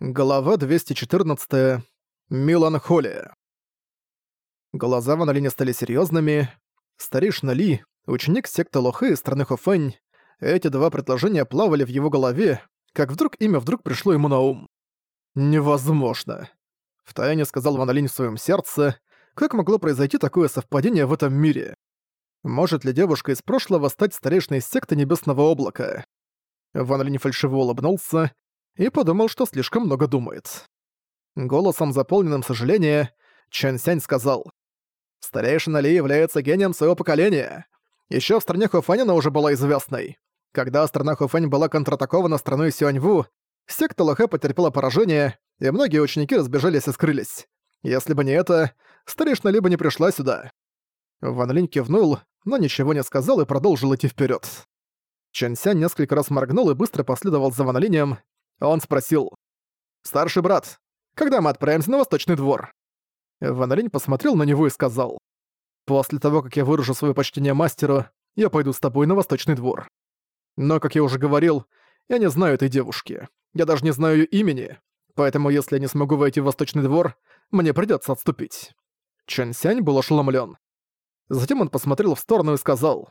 Глава 214. Меланхолия. Глаза Ван Линя стали серьезными. Старейшина Ли, ученик секты Лохэ из страны Хофэнь, эти два предложения плавали в его голове, как вдруг имя вдруг пришло ему на ум. «Невозможно!» Втайне сказал Ван Линь в своем сердце, как могло произойти такое совпадение в этом мире. Может ли девушка из прошлого стать старейшиной секты Небесного Облака? Ван Линь фальшиво улыбнулся и подумал, что слишком много думает. Голосом, заполненным сожаления, Чэн Сянь сказал, «Старейшина Ли является гением своего поколения. Еще в стране Хуфань она уже была известной. Когда страна Хуфань была контратакована страной Сюаньву, секта Лохэ потерпела поражение, и многие ученики разбежались и скрылись. Если бы не это, старейшина Ли бы не пришла сюда». Ван Линь кивнул, но ничего не сказал и продолжил идти вперед. Чэн Сянь несколько раз моргнул и быстро последовал за Ван Линем, он спросил. «Старший брат, когда мы отправимся на Восточный двор?» Ван Линь посмотрел на него и сказал. «После того, как я выражу свое почтение мастеру, я пойду с тобой на Восточный двор. Но, как я уже говорил, я не знаю этой девушки. Я даже не знаю ее имени. Поэтому, если я не смогу войти в Восточный двор, мне придется отступить». Чэн Сянь был ошеломлен. Затем он посмотрел в сторону и сказал.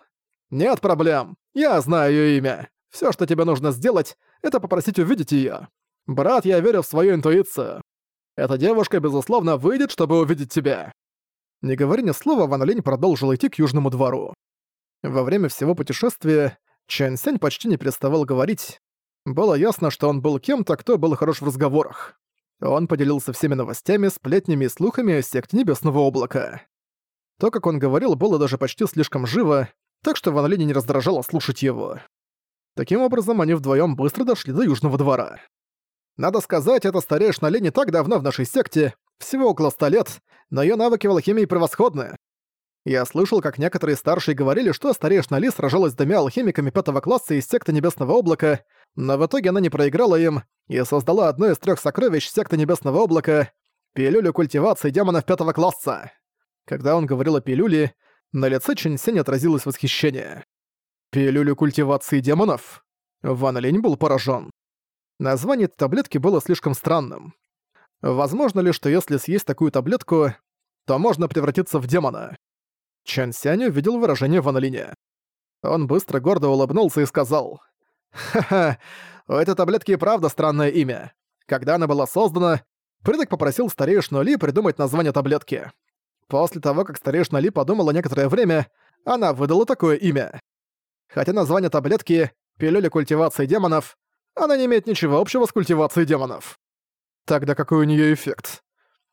«Нет проблем. Я знаю ее имя. Все, что тебе нужно сделать, это попросить увидеть ее. Брат, я верю в свою интуицию. Эта девушка, безусловно, выйдет, чтобы увидеть тебя». Не говоря ни слова, Ван Линь продолжил идти к Южному двору. Во время всего путешествия Чэн Сянь почти не переставал говорить. Было ясно, что он был кем-то, кто был хорош в разговорах. Он поделился всеми новостями, сплетнями и слухами о секте Небесного Облака. То, как он говорил, было даже почти слишком живо, так что Ван Линь не раздражало слушать его. Таким образом, они вдвоем быстро дошли до Южного двора. Надо сказать, эта старейшина Ли не так давно в нашей секте, всего около ста лет, но ее навыки в алхимии превосходны. Я слышал, как некоторые старшие говорили, что старейшина Ли сражалась с двумя алхимиками пятого класса из секты Небесного Облака, но в итоге она не проиграла им и создала одно из трех сокровищ секты Небесного Облака — пилюлю культивации демонов пятого класса. Когда он говорил о пилюле, на лице Чэньсень отразилось восхищение. Пилюлю культивации демонов? Ван Линь был поражен. Название этой таблетки было слишком странным. Возможно ли, что если съесть такую таблетку, то можно превратиться в демона? Чан Сянь увидел выражение Ван Линя. Он быстро гордо улыбнулся и сказал, «Ха-ха, у этой таблетки и правда странное имя. Когда она была создана, предок попросил старейшину Ли придумать название таблетки. После того, как старейшина Ли подумала некоторое время, она выдала такое имя. Хотя название таблетки «Пилюля культивации демонов» она не имеет ничего общего с культивацией демонов. Тогда какой у нее эффект?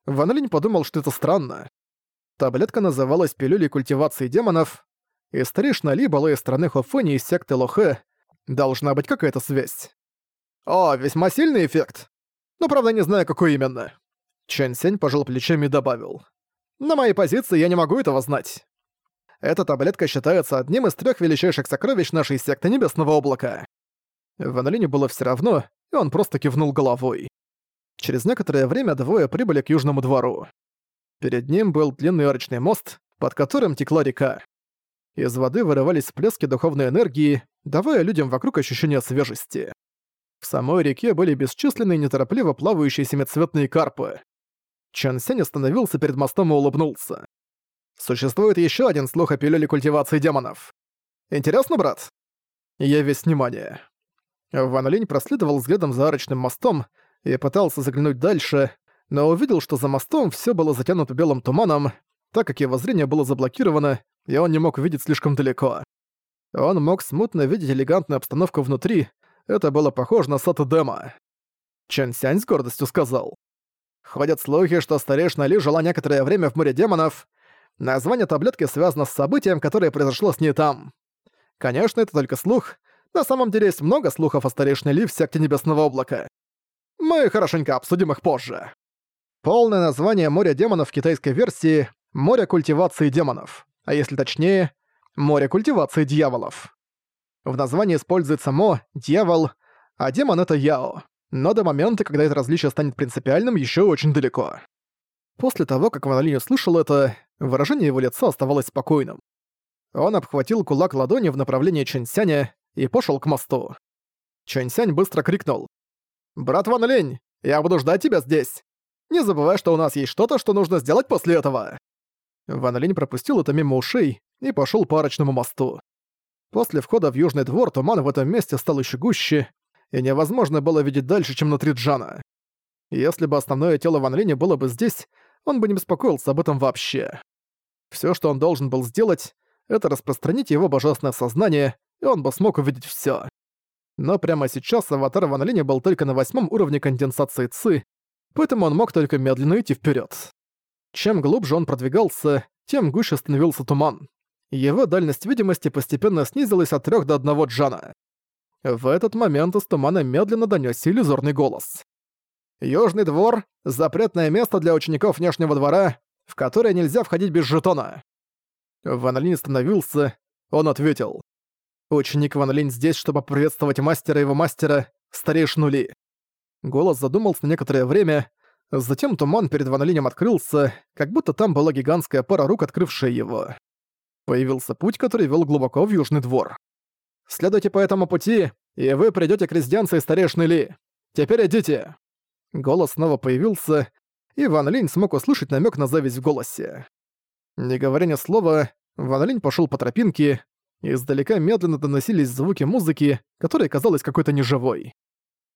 Ван Линь подумал, что это странно. Таблетка называлась «Пилюлей культивации демонов», и старейшина Ли была из страны Хофэни из секты Лохэ. Должна быть какая-то связь. О, весьма сильный эффект. Но правда не знаю, какой именно. Чэнь Сень пожал плечами и добавил. На моей позиции я не могу этого знать. Эта таблетка считается одним из трех величайших сокровищ нашей секты Небесного Облака. Ванолине было все равно, и он просто кивнул головой. Через некоторое время двое прибыли к Южному двору. Перед ним был длинный арочный мост, под которым текла река. Из воды вырывались всплески духовной энергии, давая людям вокруг ощущение свежести. В самой реке были бесчисленные неторопливо плавающие семицветные карпы. Чан Сень остановился перед мостом и улыбнулся. Существует еще один слух о пилюле культивации демонов. Интересно, брат? Я весь внимание. Ван Линь проследовал взглядом за арочным мостом и пытался заглянуть дальше, но увидел, что за мостом все было затянуто белым туманом, так как его зрение было заблокировано, и он не мог видеть слишком далеко. Он мог смутно видеть элегантную обстановку внутри, это было похоже на Сату Дема. Чан Сянь с гордостью сказал. Ходят слухи, что старейшина Ли жила некоторое время в море демонов, Название таблетки связано с событием, которое произошло с ней там. Конечно, это только слух. На самом деле есть много слухов о старейшине Ли в секте Небесного Облака. Мы хорошенько обсудим их позже. Полное название моря демонов в китайской версии — «Море культивации демонов», а если точнее — «Море культивации дьяволов». В названии используется «мо» — «дьявол», а демон — это «яо». Но до момента, когда это различие станет принципиальным, еще очень далеко. После того, как Ван Линь услышал это, выражение его лица оставалось спокойным. Он обхватил кулак ладони в направлении Чэньсяня и пошел к мосту. Чэньсянь быстро крикнул. «Брат Ван Линь, Я буду ждать тебя здесь. Не забывай, что у нас есть что-то, что нужно сделать после этого». Ван Линь пропустил это мимо ушей и пошел по арочному мосту. После входа в Южный двор туман в этом месте стал еще гуще, и невозможно было видеть дальше, чем внутри Джана. Если бы основное тело Ван Линя было бы здесь, он бы не беспокоился об этом вообще. Все, что он должен был сделать, это распространить его божественное сознание, и он бы смог увидеть все. Но прямо сейчас аватар Ван Линя был только на восьмом уровне конденсации ЦИ, поэтому он мог только медленно идти вперед. Чем глубже он продвигался, тем гуще становился туман. Его дальность видимости постепенно снизилась от 3 до 1 джана. В этот момент из тумана медленно донёсся иллюзорный голос. «Южный двор — запретное место для учеников внешнего двора, в которое нельзя входить без жетона». Ван Линь остановился, он ответил. «Ученик Ван Линь здесь, чтобы поприветствовать мастера его мастера, старейшину Ли». Голос задумался некоторое время, затем туман перед Ван Линем открылся, как будто там была гигантская пара рук, открывшая его. Появился путь, который вел глубоко в Южный двор. Следуйте по этому пути, и вы придёте к резиденции старейшины Ли. Теперь идите!» Голос снова появился, и Ван Линь смог услышать намёк на зависть в голосе. Не говоря ни слова, Ван Линь пошёл по тропинке, и издалека медленно доносились звуки музыки, которая казалась какой-то неживой.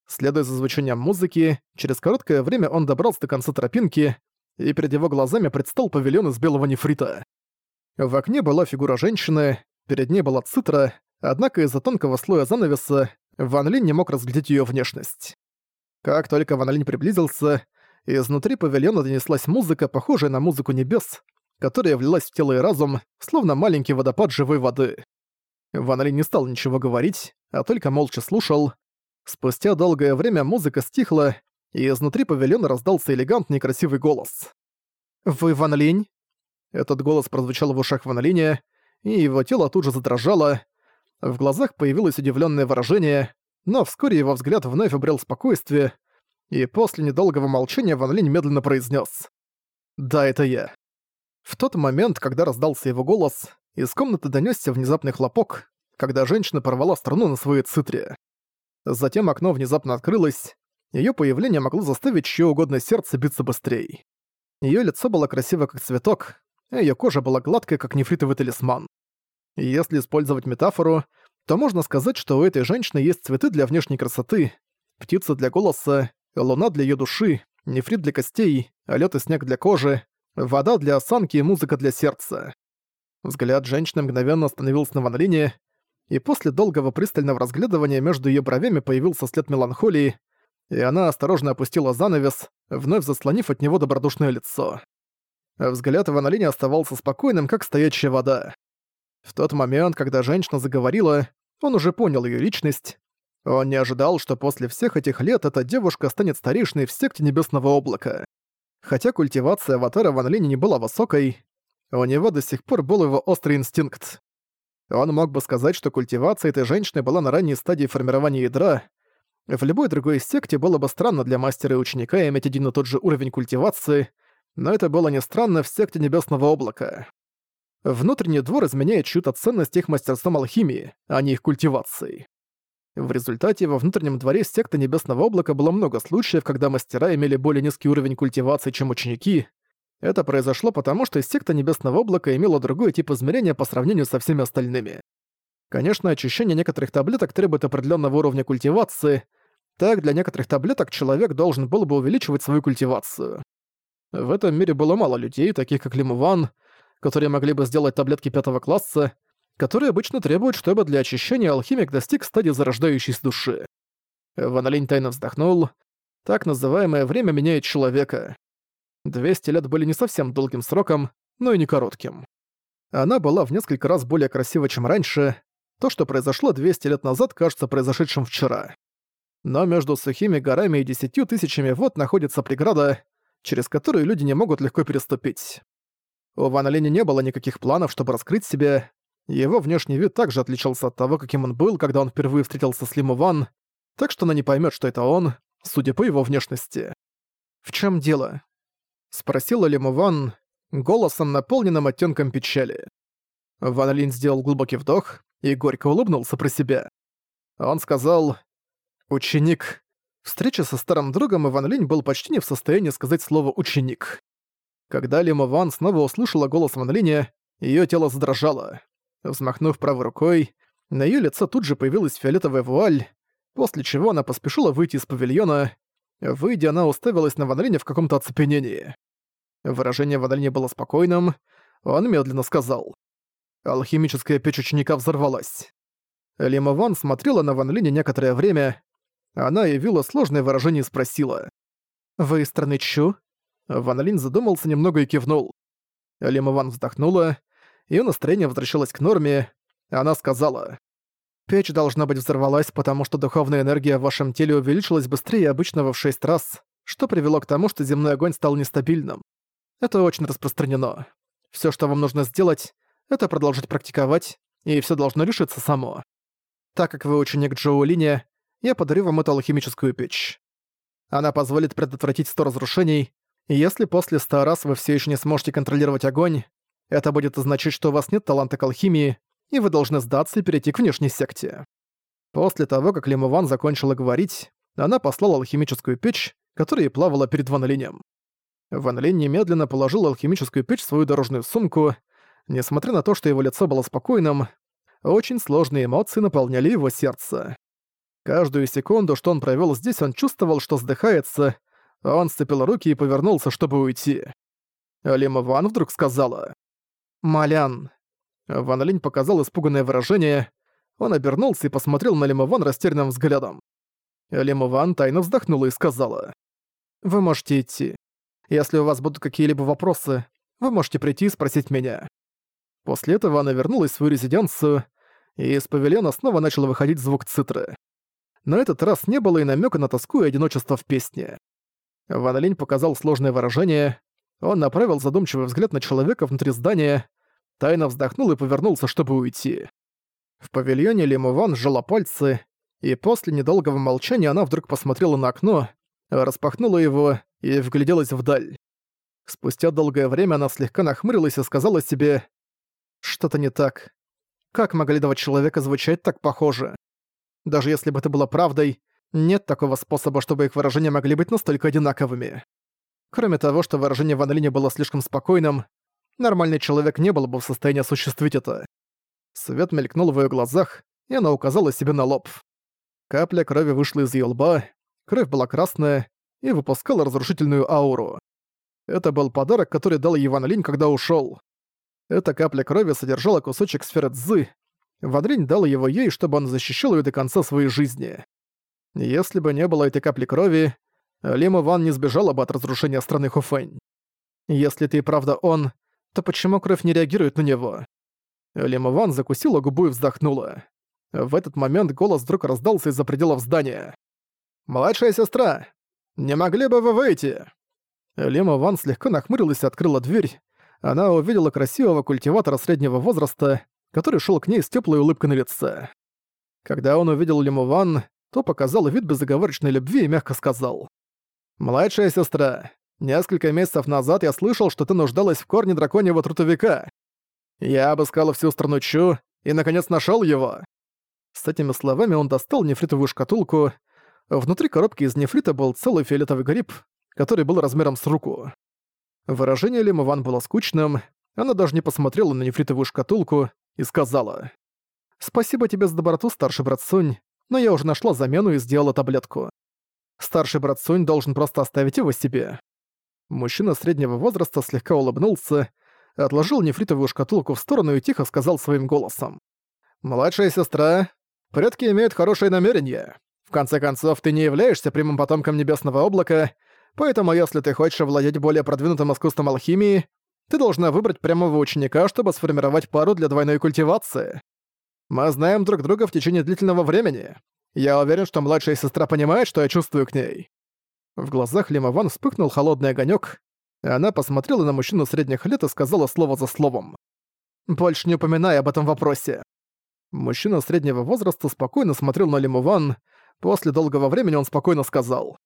Следуя за звучанием музыки, через короткое время он добрался до конца тропинки, и перед его глазами предстал павильон из белого нефрита. В окне была фигура женщины, перед ней была цитра, однако из-за тонкого слоя занавеса Ван Линь не мог разглядеть её внешность. Как только Ван Линь приблизился, изнутри павильона донеслась музыка, похожая на музыку небес, которая влилась в тело и разум, словно маленький водопад живой воды. Ван Линь не стал ничего говорить, а только молча слушал. Спустя долгое время музыка стихла, и изнутри павильона раздался элегантный красивый голос. «Вы Ван Линь?» Этот голос прозвучал в ушах Ван Линя, и его тело тут же задрожало, в глазах появилось удивленное выражение, но вскоре его взгляд вновь обрел спокойствие, и после недолгого молчания Ван Линь медленно произнес: «Да, это я». В тот момент, когда раздался его голос, из комнаты донесся внезапный хлопок, когда женщина порвала струну на своей цитре. Затем окно внезапно открылось, ее появление могло заставить чье угодно сердце биться быстрее. Ее лицо было красиво как цветок, а ее кожа была гладкой, как нефритовый талисман. Если использовать метафору, то можно сказать, что у этой женщины есть цветы для внешней красоты, птица для голоса, луна для ее души, нефрит для костей, а лед и снег для кожи, вода для осанки и музыка для сердца. Взгляд женщины мгновенно остановился на Ван Лине, и после долгого пристального разглядывания между ее бровями появился след меланхолии, и она осторожно опустила занавес, вновь заслонив от него добродушное лицо. Взгляд Ван Лине оставался спокойным, как стоячая вода. В тот момент, когда женщина заговорила, он уже понял ее личность. Он не ожидал, что после всех этих лет эта девушка станет старейшиной в секте Небесного Облака. Хотя культивация аватара Ван Линь не была высокой, у него до сих пор был его острый инстинкт. Он мог бы сказать, что культивация этой женщины была на ранней стадии формирования ядра. В любой другой секте было бы странно для мастера и ученика иметь один и тот же уровень культивации, но это было не странно в секте Небесного Облака. Внутренний двор изменяет чью-то ценность их мастерством алхимии, а не их культивацией. В результате во внутреннем дворе секты Небесного Облака было много случаев, когда мастера имели более низкий уровень культивации, чем ученики. Это произошло потому, что секта Небесного Облака имела другой тип измерения по сравнению со всеми остальными. Конечно, очищение некоторых таблеток требует определенного уровня культивации, так для некоторых таблеток человек должен был бы увеличивать свою культивацию. В этом мире было мало людей, таких как Лимуван, которые могли бы сделать таблетки пятого класса, которые обычно требуют, чтобы для очищения алхимик достиг стадии зарождающейся души. Ван тайно вздохнул. Так называемое время меняет человека. 200 лет были не совсем долгим сроком, но и не коротким. Она была в несколько раз более красива, чем раньше. То, что произошло 200 лет назад, кажется произошедшим вчера. Но между сухими горами и десятью тысячами вод находится преграда, через которую люди не могут легко переступить. У Ван Линя не было никаких планов, чтобы раскрыть себя. Его внешний вид также отличался от того, каким он был, когда он впервые встретился с Лиму Ван, так что она не поймет, что это он, судя по его внешности. «В чем дело?» — спросила Лиму Ван голосом, наполненным оттенком печали. Ван Линь сделал глубокий вдох и горько улыбнулся про себя. Он сказал «Ученик, Встреча со старым другом Иван Линь был почти не в состоянии сказать слово «ученик». Когда Лима Ван снова услышала голос Ван её тело задрожало. Взмахнув правой рукой, на её лице тут же появилась фиолетовая вуаль, после чего она поспешила выйти из павильона. Выйдя, она уставилась на Ван Линя в каком-то оцепенении. Выражение Ван Линя было спокойным, он медленно сказал. Алхимическая печь ученика взорвалась. Лима Ван смотрела на Ван Линя некоторое время, она явила сложное выражение и спросила. «Вы страны Чу?» Ван Линь задумался немного и кивнул. Лима Ван вздохнула, её настроение возвращалось к норме, она сказала. «Печь должна быть взорвалась, потому что духовная энергия в вашем теле увеличилась быстрее обычного в шесть раз, что привело к тому, что земной огонь стал нестабильным. Это очень распространено. Всё, что вам нужно сделать, это продолжить практиковать, и всё должно решиться само. Так как вы ученик Джоу Линя, я подарю вам эту алхимическую печь. Она позволит предотвратить сто разрушений, если после ста раз вы все еще не сможете контролировать огонь, это будет означать, что у вас нет таланта к алхимии, и вы должны сдаться и перейти к внешней секте. После того, как Лимован закончила говорить, она послала алхимическую печь, которая плавала перед Ван Линем. Ван немедленно положил алхимическую печь в свою дорожную сумку. Несмотря на то, что его лицо было спокойным, очень сложные эмоции наполняли его сердце. Каждую секунду, что он провёл здесь, он чувствовал, что вздыхается. Он сцепил руки и повернулся, чтобы уйти. Лима Ван вдруг сказала. «Малян». Ван Линь показал испуганное выражение. Он обернулся и посмотрел на Лима Ван растерянным взглядом. Лима Ван тайно вздохнула и сказала. «Вы можете идти. Если у вас будут какие-либо вопросы, вы можете прийти и спросить меня». После этого она вернулась в свою резиденцию, и из павильона снова начал выходить звук цитры. На этот раз не было и намека на тоску и одиночество в песне. Ван Линь показал сложное выражение. Он направил задумчивый взгляд на человека внутри здания, тайно вздохнул и повернулся, чтобы уйти. В павильоне Лиму Ван сжала пальцы, и после недолгого молчания она вдруг посмотрела на окно, распахнула его и вгляделась вдаль. Спустя долгое время она слегка нахмурилась и сказала себе «Что-то не так. Как могли два человека звучать так похоже?» Даже если бы это было правдой, нет такого способа, чтобы их выражения могли быть настолько одинаковыми. Кроме того, что выражение Ван Линя было слишком спокойным, нормальный человек не был бы в состоянии осуществить это. Свет мелькнул в её глазах, и она указала себе на лоб. Капля крови вышла из её лба, кровь была красная и выпускала разрушительную ауру. Это был подарок, который дал ей Ван Линь, когда ушёл. Эта капля крови содержала кусочек сферы Цзы, Вадринь дал его ей, чтобы он защищал ее до конца своей жизни. Если бы не было этой капли крови, Лима Ван не сбежала бы от разрушения страны Хуфэнь. Если ты и правда он, то почему кровь не реагирует на него? Лима Ван закусила губу и вздохнула. В этот момент голос вдруг раздался из-за пределов здания. «Младшая сестра, не могли бы вы выйти?» Лима Ван слегка нахмурилась и открыла дверь. Она увидела красивого культиватора среднего возраста, который шел к ней с теплой улыбкой на лице. Когда он увидел Лиму Ван, то показал вид безоговорочной любви и мягко сказал. «Младшая сестра, несколько месяцев назад я слышал, что ты нуждалась в корне драконьего трутовика. Я обыскал всю страну Чу и, наконец, нашел его». С этими словами он достал нефритовую шкатулку. Внутри коробки из нефрита был целый фиолетовый гриб, который был размером с руку. Выражение Лиму Ван было скучным, она даже не посмотрела на нефритовую шкатулку и сказала. «Спасибо тебе за доброту, старший брат Сунь, но я уже нашла замену и сделала таблетку. Старший брат Сунь должен просто оставить его себе». Мужчина среднего возраста слегка улыбнулся, отложил нефритовую шкатулку в сторону и тихо сказал своим голосом. «Младшая сестра, предки имеют хорошие намерения. В конце концов, ты не являешься прямым потомком Небесного Облака, поэтому если ты хочешь овладеть более продвинутым искусством алхимии, ты должна выбрать прямого ученика, чтобы сформировать пару для двойной культивации. Мы знаем друг друга в течение длительного времени. Я уверен, что младшая сестра понимает, что я чувствую к ней». В глазах Лимован вспыхнул холодный огонек, она посмотрела на мужчину средних лет и сказала слово за словом. «Больше не упоминай об этом вопросе». Мужчина среднего возраста спокойно смотрел на Лимован. После долгого времени он спокойно сказал.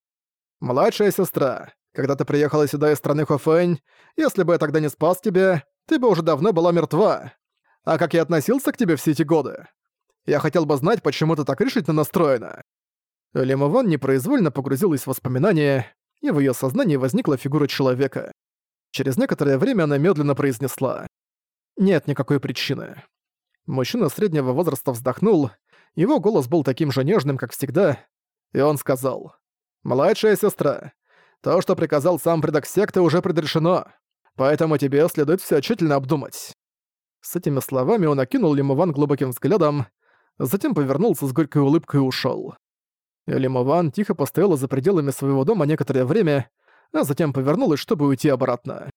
«Младшая сестра, когда ты приехала сюда из страны Хофэнь, если бы я тогда не спас тебя, ты бы уже давно была мертва. А как я относился к тебе все эти годы? Я хотел бы знать, почему ты так решительно настроена». Лимован непроизвольно погрузилась в воспоминания, и в её сознании возникла фигура человека. Через некоторое время она медленно произнесла. «Нет никакой причины». Мужчина среднего возраста вздохнул, его голос был таким же нежным, как всегда, и он сказал. «Младшая сестра, то, что приказал сам предок секты, уже предрешено, поэтому тебе следует все тщательно обдумать». С этими словами он окинул Лимован глубоким взглядом, затем повернулся с горькой улыбкой и ушёл. Лимован тихо постояла за пределами своего дома некоторое время, а затем повернулась, чтобы уйти обратно.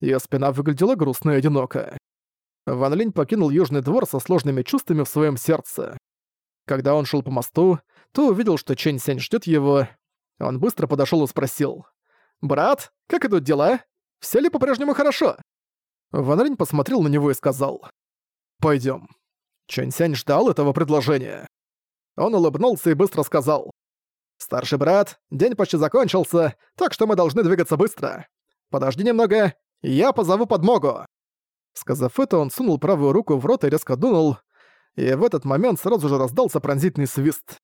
Её спина выглядела грустно и одиноко. Ван Линь покинул Южный двор со сложными чувствами в своем сердце. Когда он шел по мосту, то увидел, что Чэнь Сянь ждет его. Он быстро подошел и спросил. «Брат, как идут дела? Все ли по-прежнему хорошо?» Ван посмотрел на него и сказал. Пойдем. Чэнь Сянь ждал этого предложения. Он улыбнулся и быстро сказал. «Старший брат, день почти закончился, так что мы должны двигаться быстро. Подожди немного, я позову подмогу». Сказав это, он сунул правую руку в рот и резко дунул, и в этот момент сразу же раздался пронзительный свист.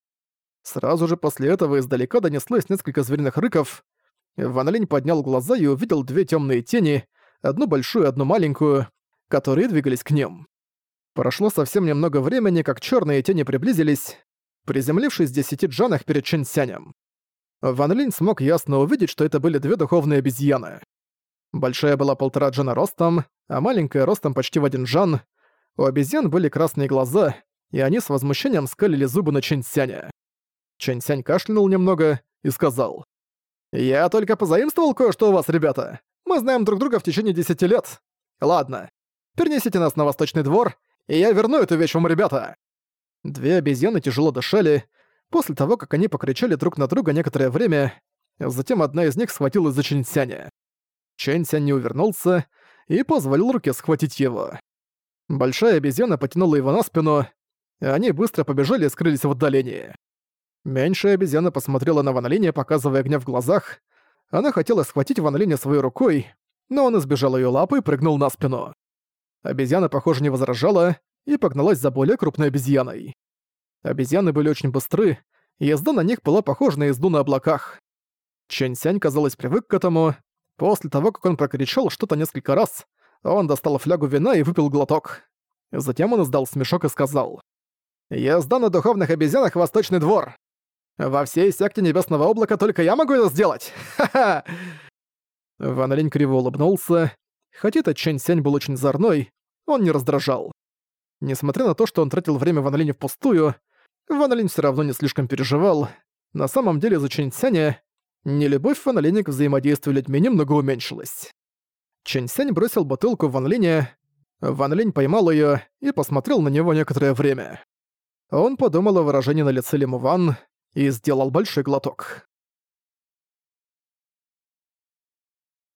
Сразу же после этого издалека донеслось несколько звериных рыков. Ван Линь поднял глаза и увидел две темные тени, одну большую и одну маленькую, которые двигались к ним. Прошло совсем немного времени, как черные тени приблизились, приземлившись в десяти джанах перед Чэньсянем. Ван Линь смог ясно увидеть, что это были две духовные обезьяны. Большая была полтора джана ростом, а маленькая ростом почти в один джан. У обезьян были красные глаза, и они с возмущением скалили зубы на Чэньсяня. Чэньсянь кашлянул немного и сказал. «Я только позаимствовал кое-что у вас, ребята. Знаем друг друга в течение десяти лет. Ладно, перенесите нас на Восточный двор, и я верну эту вещь вам, ребята». Две обезьяны тяжело дышали, после того, как они покричали друг на друга некоторое время, затем одна из них схватилась за Чэньсяня. Чэньсянь не увернулся и позволил руке схватить его. Большая обезьяна потянула его на спину, и они быстро побежали и скрылись в отдалении. Меньшая обезьяна посмотрела на Ван Линя, показывая гнев в глазах. Она хотела схватить Ван Линя своей рукой, но он избежал ее лапы и прыгнул на спину. Обезьяна, похоже, не возражала, и погналась за более крупной обезьяной. Обезьяны были очень быстры, и езда на них была похожа на езду на облаках. Чэнь Сянь, казалось, привык к этому. После того, как он прокричал что-то несколько раз, он достал флягу вина и выпил глоток. Затем он издал смешок и сказал. «Езда на духовных обезьянах Восточный двор. Во всей секте Небесного Облака только я могу это сделать! Ха-ха!» Ван Линь криво улыбнулся. Хотя этот Чэнь Сянь был очень зорной, он не раздражал. Несмотря на то, что он тратил время в Анлине впустую, Ван Линь всё равно не слишком переживал. На самом деле, за Чэньсяня нелюбовь Ван Линя к взаимодействию людьми немного уменьшилась. Чэньсянь бросил бутылку в Ван Линя, Ван Линь поймал её и посмотрел на него некоторое время. Он подумал о выражении на лице Лиму Ван и сделал большой глоток.